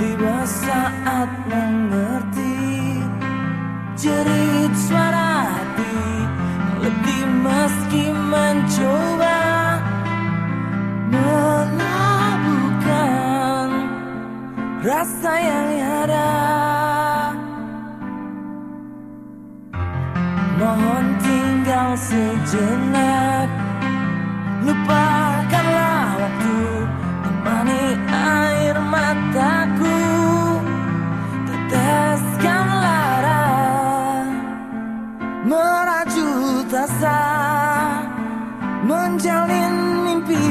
Tiba saat mengerti Jerit suara hati Letih meski mencoba Melabuhkan Rasa yang ada. Mohon tinggal sejenak. terbiasa menjalin mimpi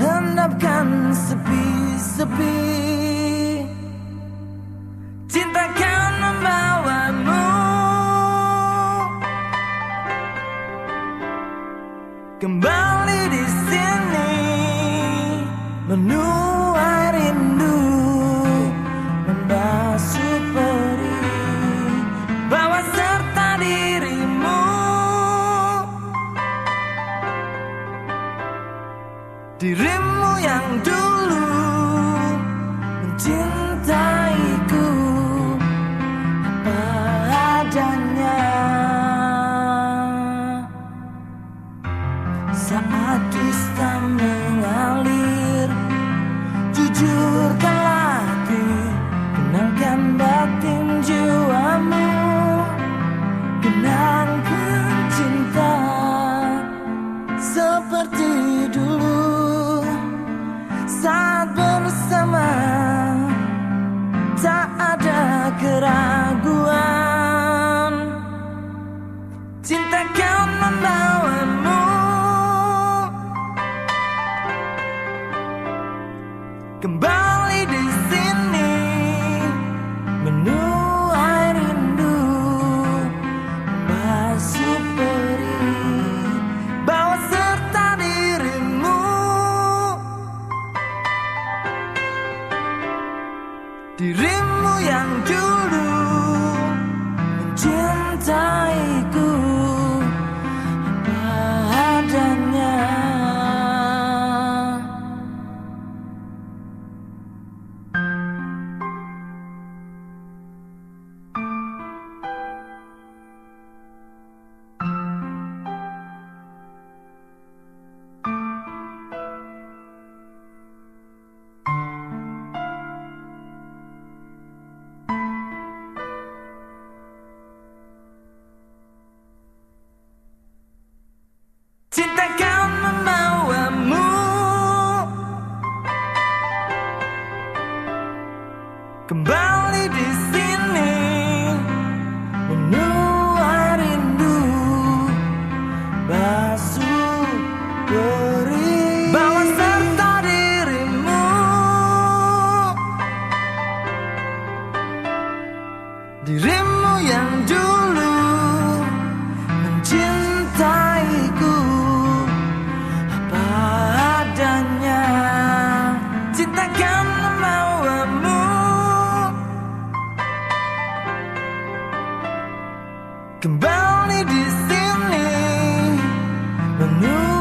Hendapkan sepi-sepi. Cinta kan membawamu. Kembali dirimu yang dulu. kembali di No.